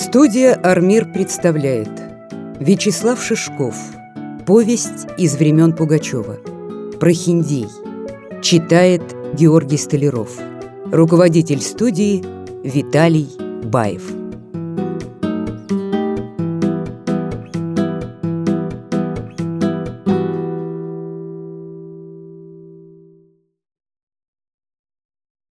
Студия «Армир» представляет Вячеслав Шишков. Повесть из времен Пугачева. Прохиндей. Читает Георгий Столяров. Руководитель студии Виталий Баев.